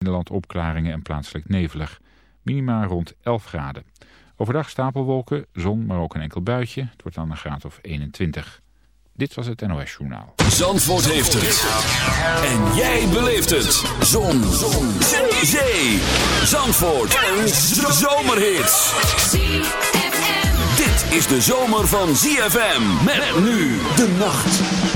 Nederland opklaringen en plaatselijk nevelig. Minima rond 11 graden. Overdag stapelwolken, zon, maar ook een enkel buitje. Het wordt dan een graad of 21. Dit was het NOS Journaal. Zandvoort heeft het. En jij beleeft het. Zon. zon. Zee. Zandvoort. Een zomerhit. Dit is de zomer van ZFM. Met nu de nacht.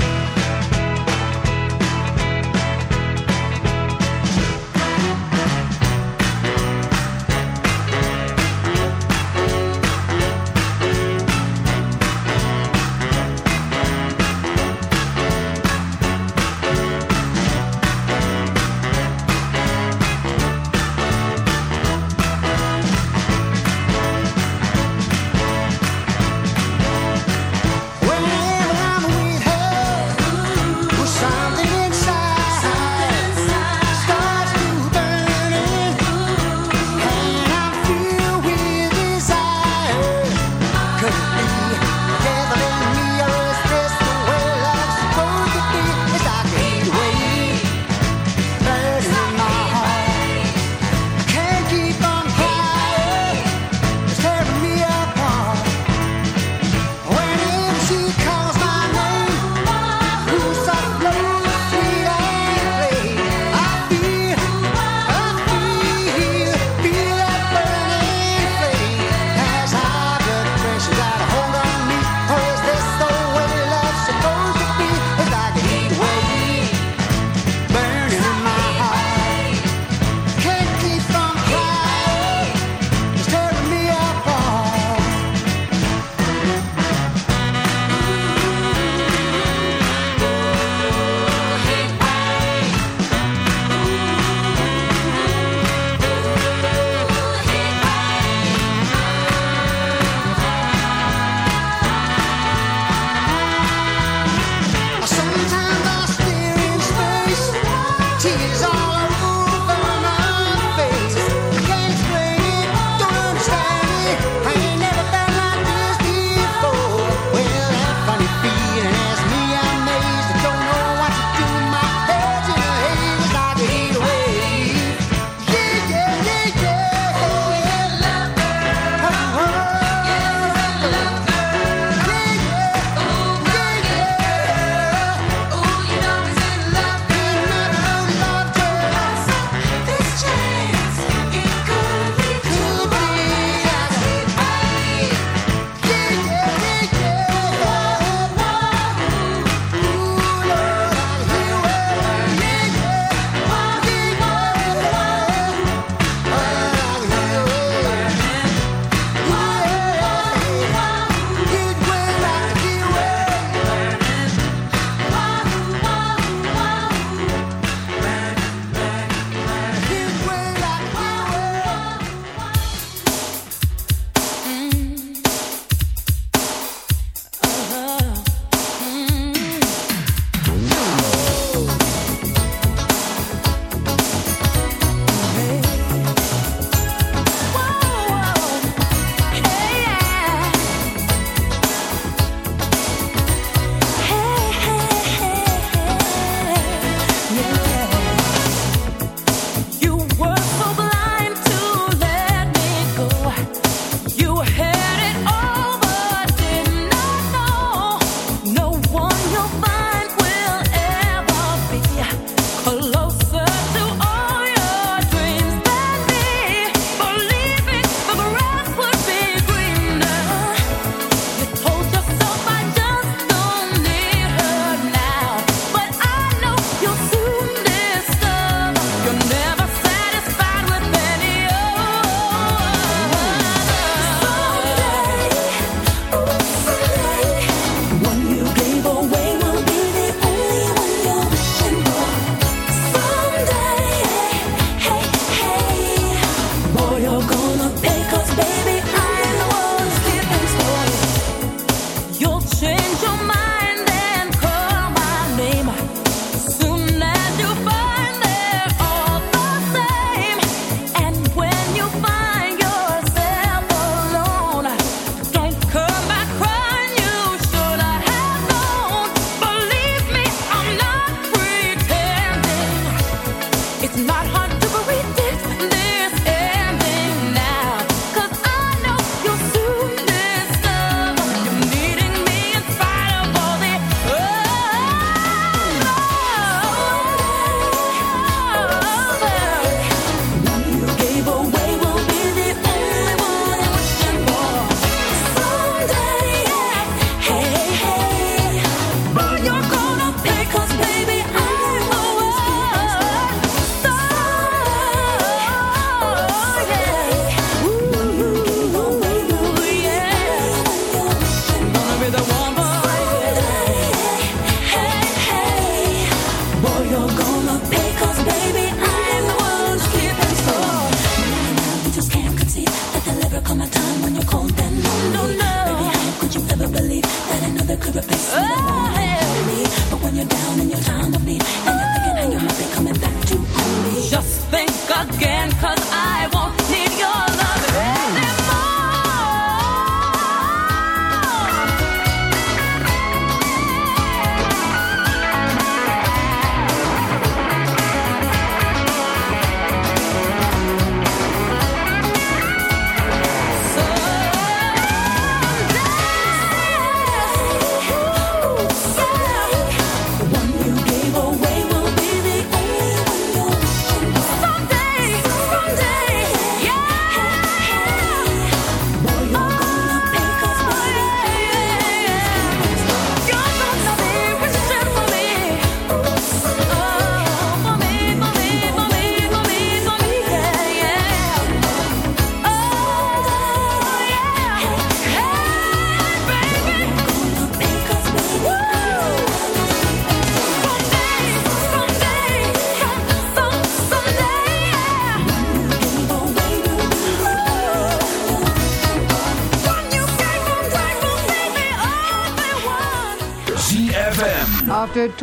again.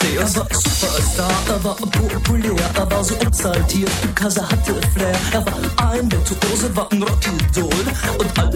Er war Superstar, er war populär, er war so exaltiert, because er hatte Flair. Er war ein Virtuose, war ein Rockidol. Und alles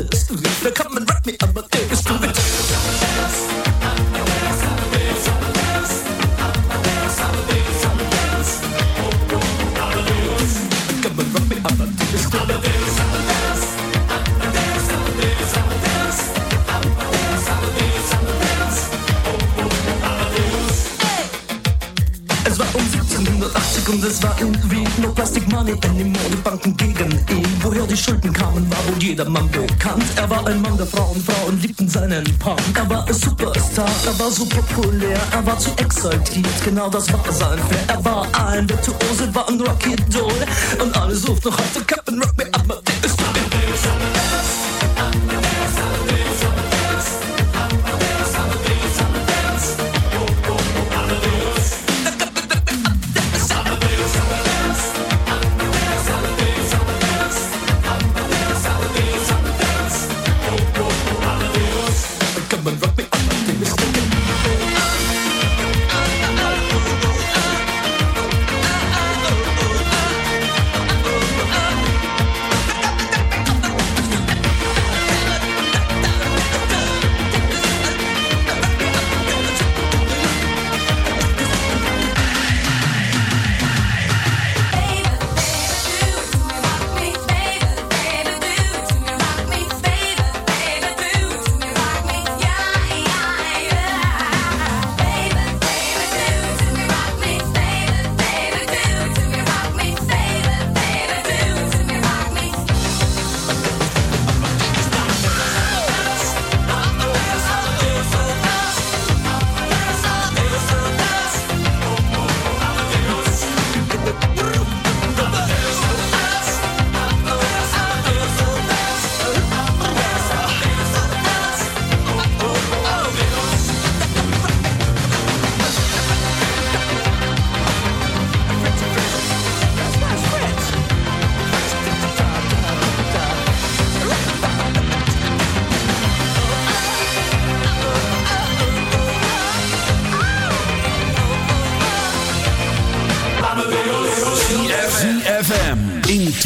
der Frauen, Frauen liebten seinen Punk. Er war ein Superstar, er war so populär, er war zu exaltiert, genau das war sein Flair. Er war ein Virtuose, war ein Rocky Doll und alle suchten noch heute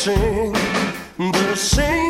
sing, but I sing.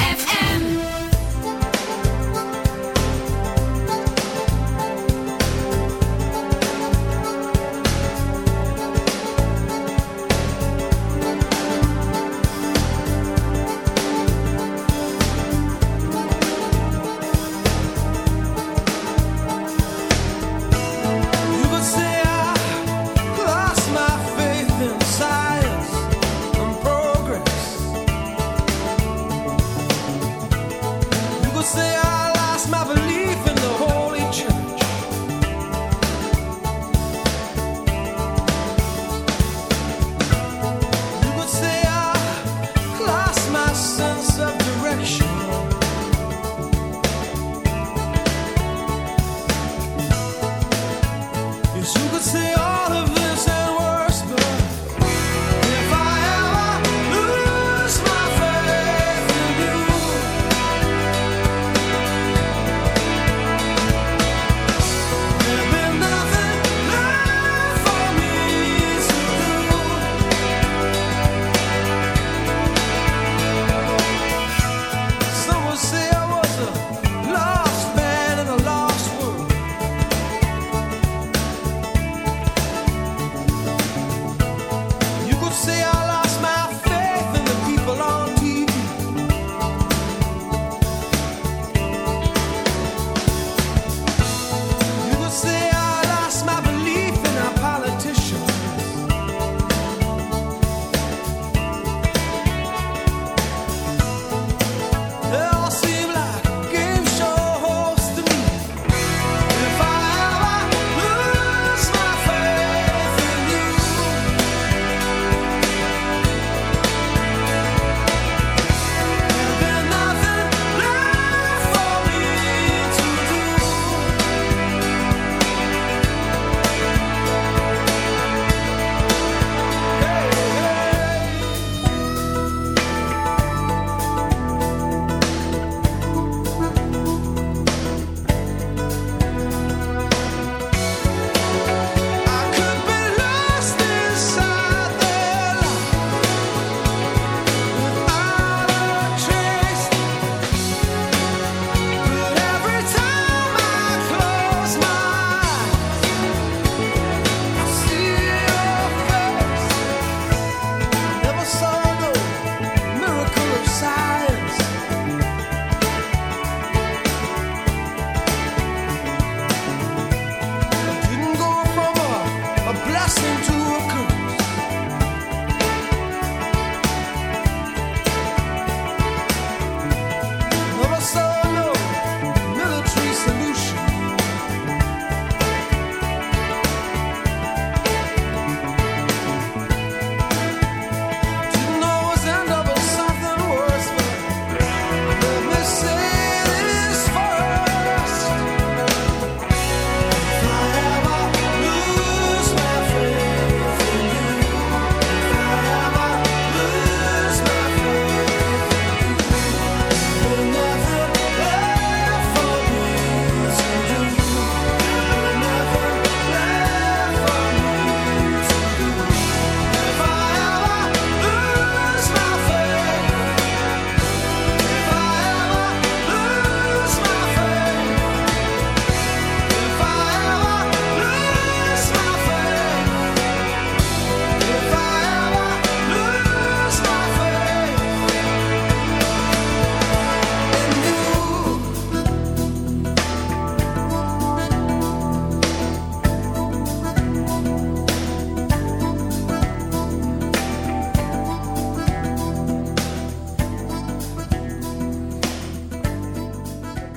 Sei-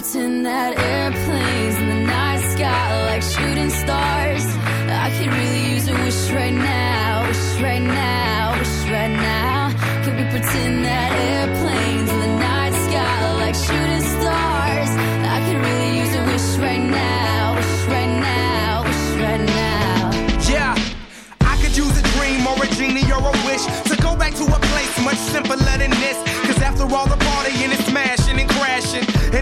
Pretend that airplanes in the night sky like shooting stars? I could really use a wish right now, wish right now, wish right now. Can we pretend that airplanes in the night sky like shooting stars? I could really use a wish right now, wish right now, wish right now. Yeah, I could use a dream or a genie or a wish to go back to a place much simpler than this. Cause after all the partying and crashing, and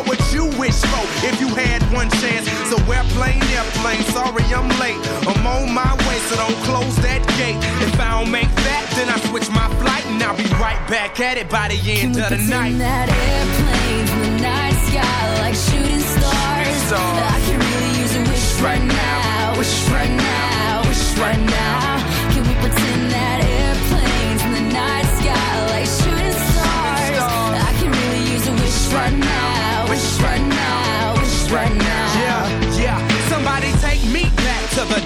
what would you wish for if you had one chance? So we're airplane, airplane, sorry I'm late. I'm on my way, so don't close that gate. If I don't make that, then I switch my flight and I'll be right back at it by the end we of the night. that airplane in the night sky like shooting stars. I can really use a wish right now, wish right now, wish right now. Can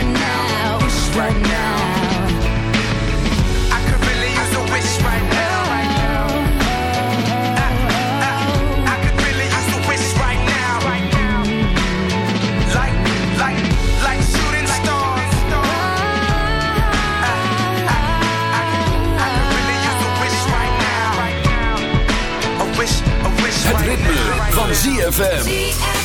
now, van ZFM.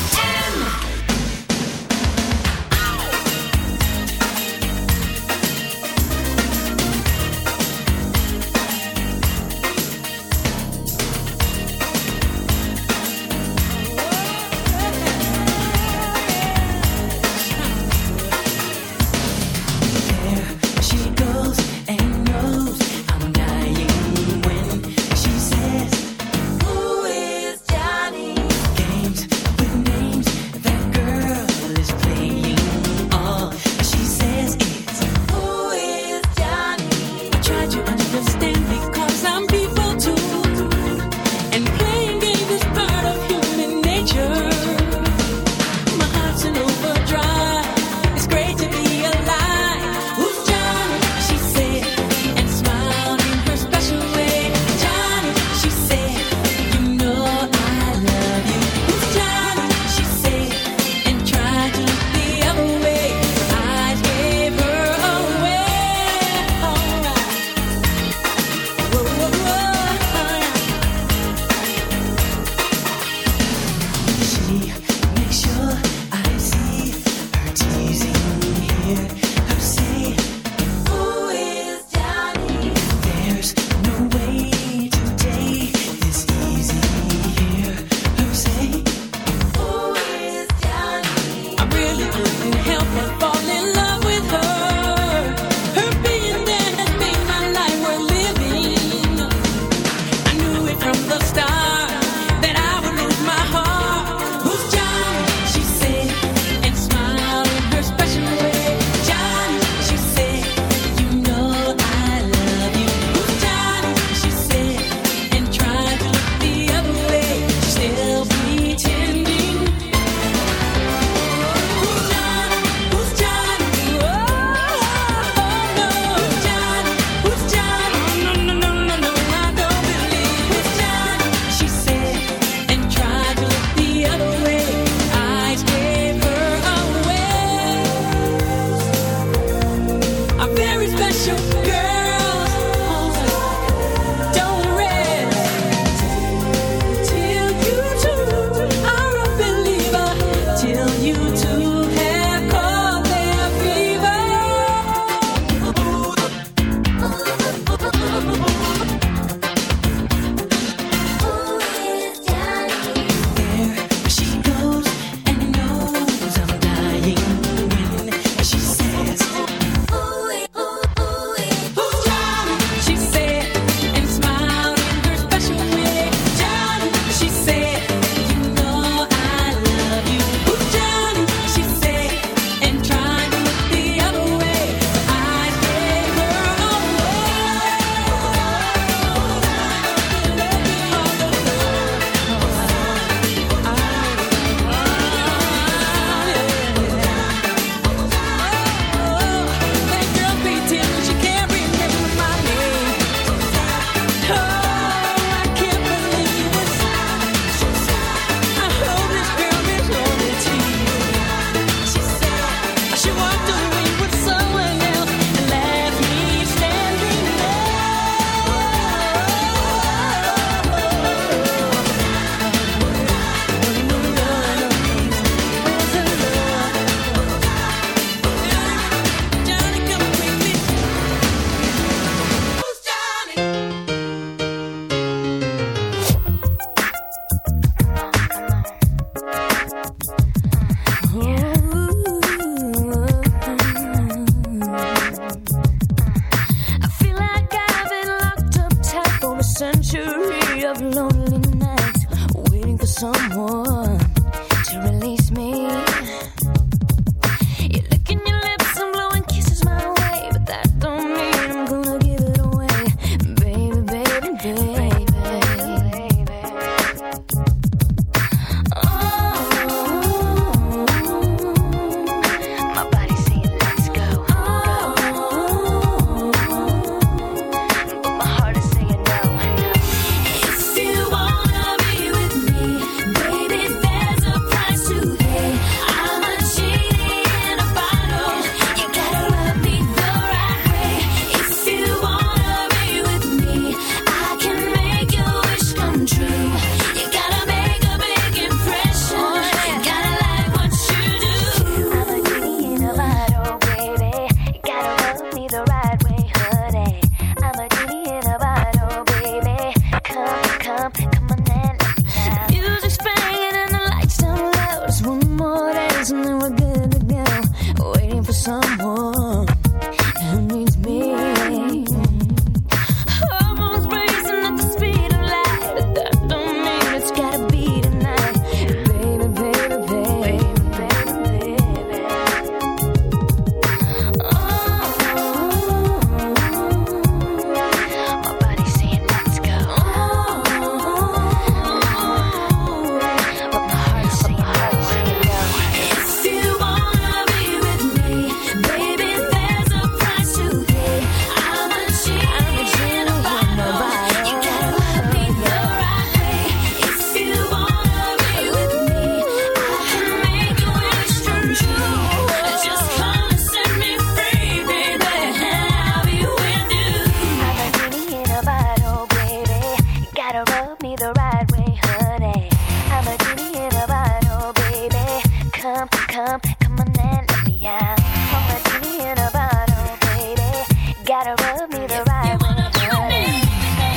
the right way.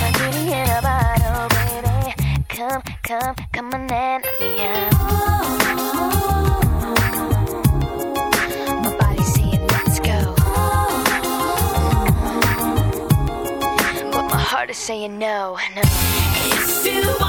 My in a bottle, baby. Come, come, come on. My saying let's go, but my heart is saying no, no. If you want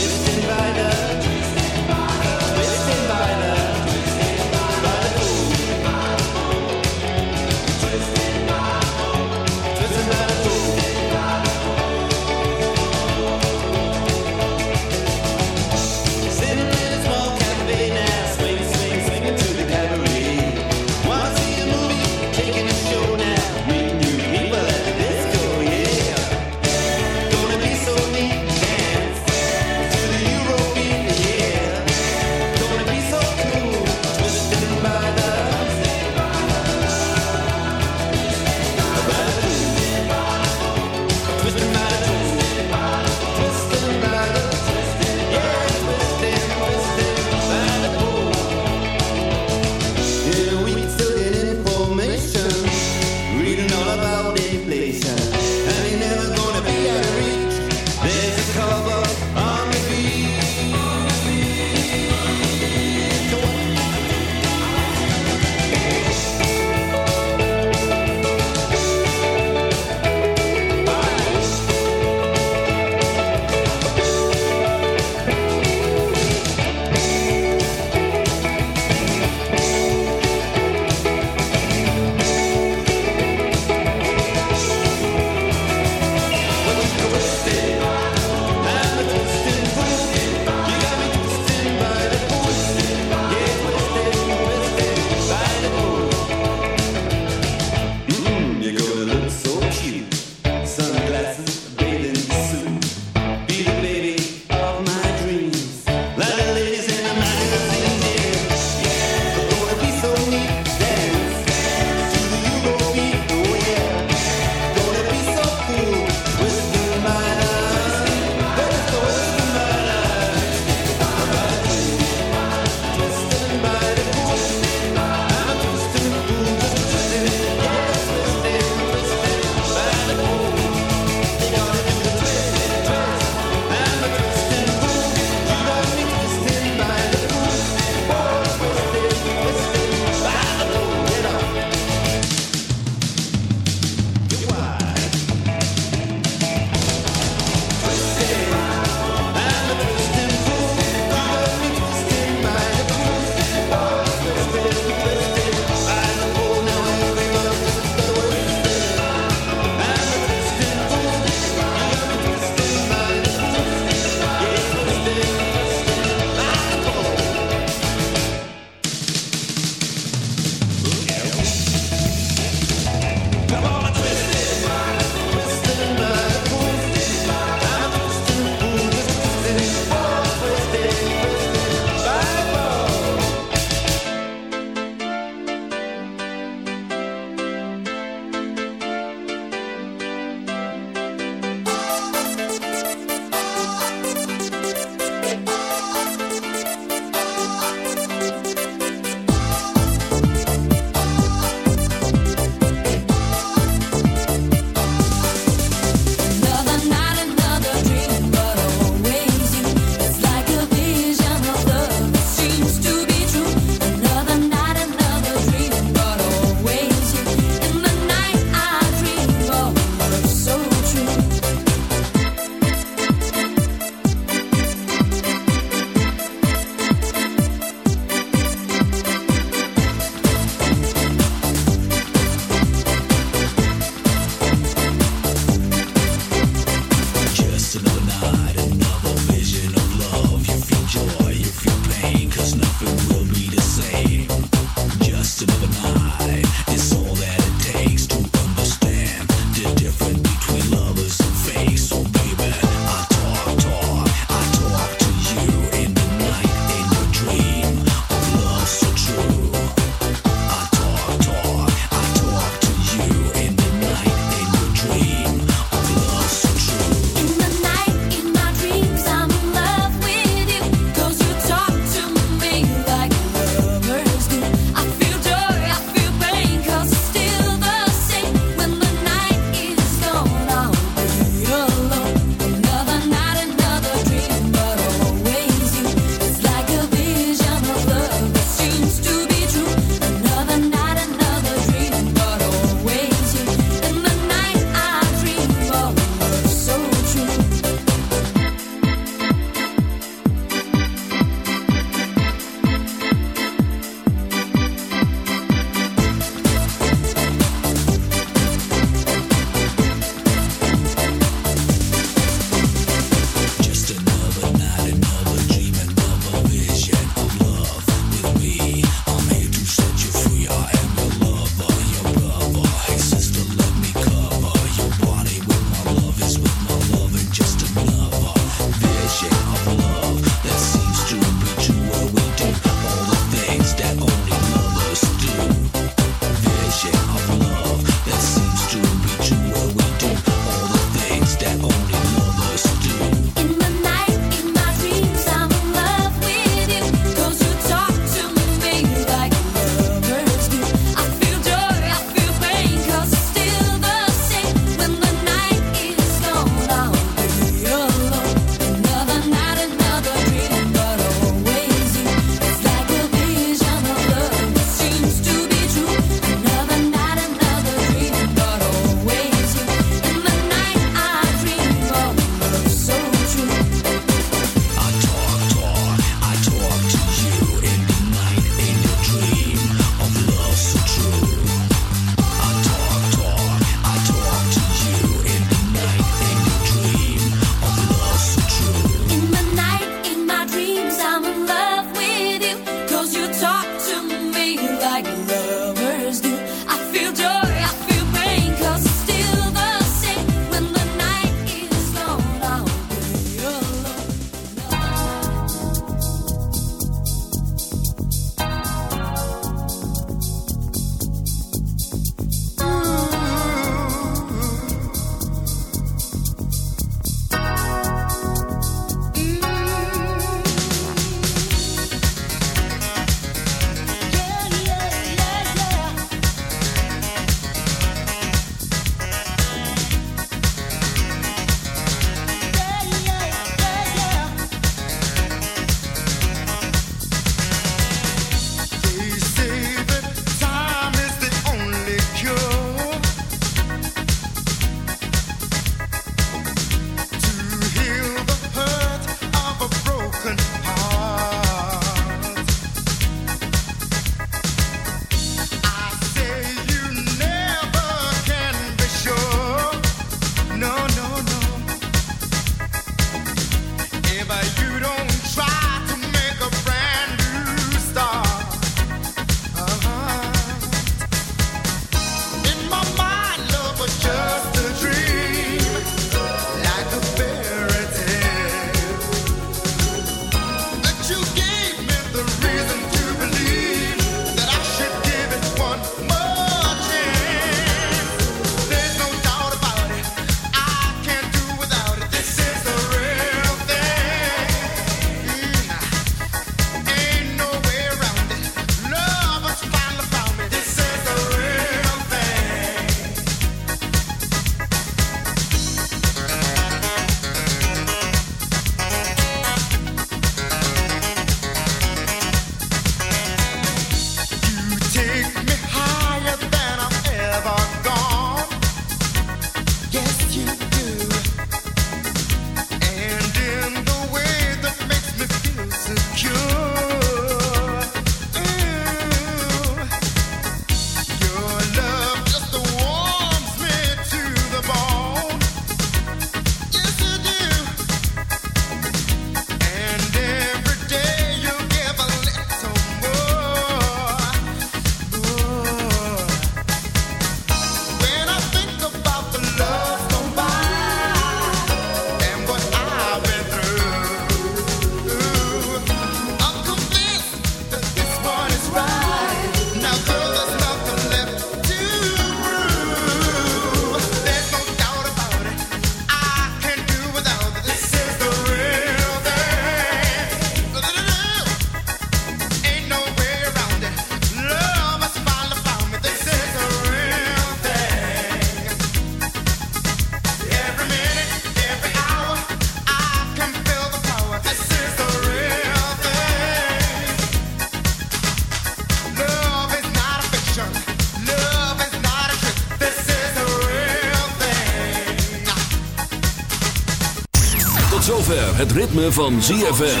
Ritme van ZFM.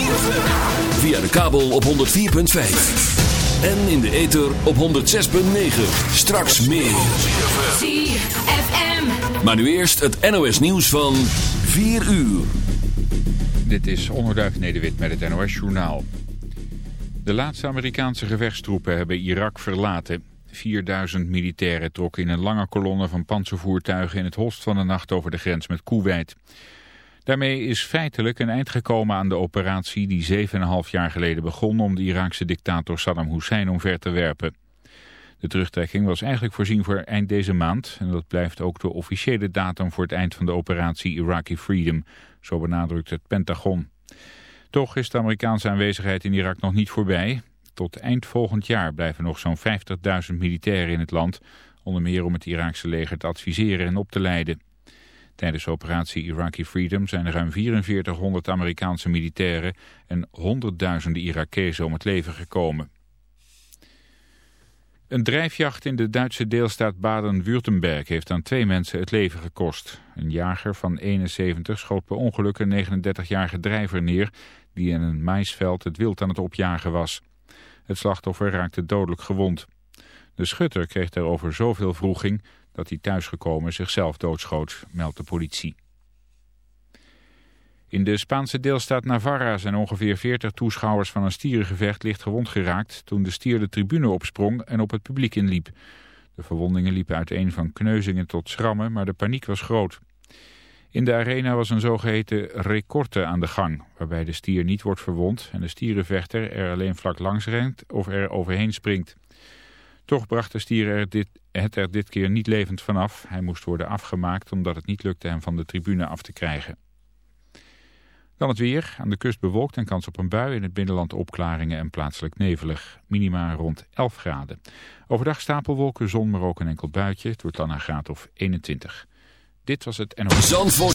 Via de kabel op 104.5. En in de ether op 106.9. Straks meer. ZFM. Maar nu eerst het NOS nieuws van 4 uur. Dit is Onderduif Nederwit met het NOS Journaal. De laatste Amerikaanse gevechtstroepen hebben Irak verlaten. 4000 militairen trokken in een lange kolonne van panzervoertuigen in het holst van de nacht over de grens met Kuwait. Daarmee is feitelijk een eind gekomen aan de operatie die 7,5 jaar geleden begon om de Iraakse dictator Saddam Hussein omver te werpen. De terugtrekking was eigenlijk voorzien voor eind deze maand en dat blijft ook de officiële datum voor het eind van de operatie Iraqi Freedom, zo benadrukt het Pentagon. Toch is de Amerikaanse aanwezigheid in Irak nog niet voorbij. Tot eind volgend jaar blijven nog zo'n 50.000 militairen in het land, onder meer om het Iraakse leger te adviseren en op te leiden. Tijdens de operatie Iraqi Freedom zijn ruim 4400 Amerikaanse militairen en honderdduizenden Irakezen om het leven gekomen. Een drijfjacht in de Duitse deelstaat Baden-Württemberg heeft aan twee mensen het leven gekost. Een jager van 71 schoot per ongeluk een 39-jarige drijver neer die in een maisveld het wild aan het opjagen was. Het slachtoffer raakte dodelijk gewond. De schutter kreeg daarover zoveel vroeging dat hij thuisgekomen zichzelf doodschoot, meldt de politie. In de Spaanse deelstaat Navarra zijn ongeveer 40 toeschouwers van een stierengevecht licht gewond geraakt toen de stier de tribune opsprong en op het publiek inliep. De verwondingen liepen uiteen van kneuzingen tot schrammen, maar de paniek was groot. In de arena was een zogeheten recorte aan de gang, waarbij de stier niet wordt verwond en de stierenvechter er alleen vlak langs rent of er overheen springt. Toch bracht de stier er dit, het er dit keer niet levend vanaf. Hij moest worden afgemaakt omdat het niet lukte hem van de tribune af te krijgen. Dan het weer. Aan de kust bewolkt en kans op een bui. In het binnenland opklaringen en plaatselijk nevelig. Minima rond 11 graden. Overdag stapelwolken, zon, maar ook een enkel buitje. Het wordt dan een graad of 21. Dit was het NOS.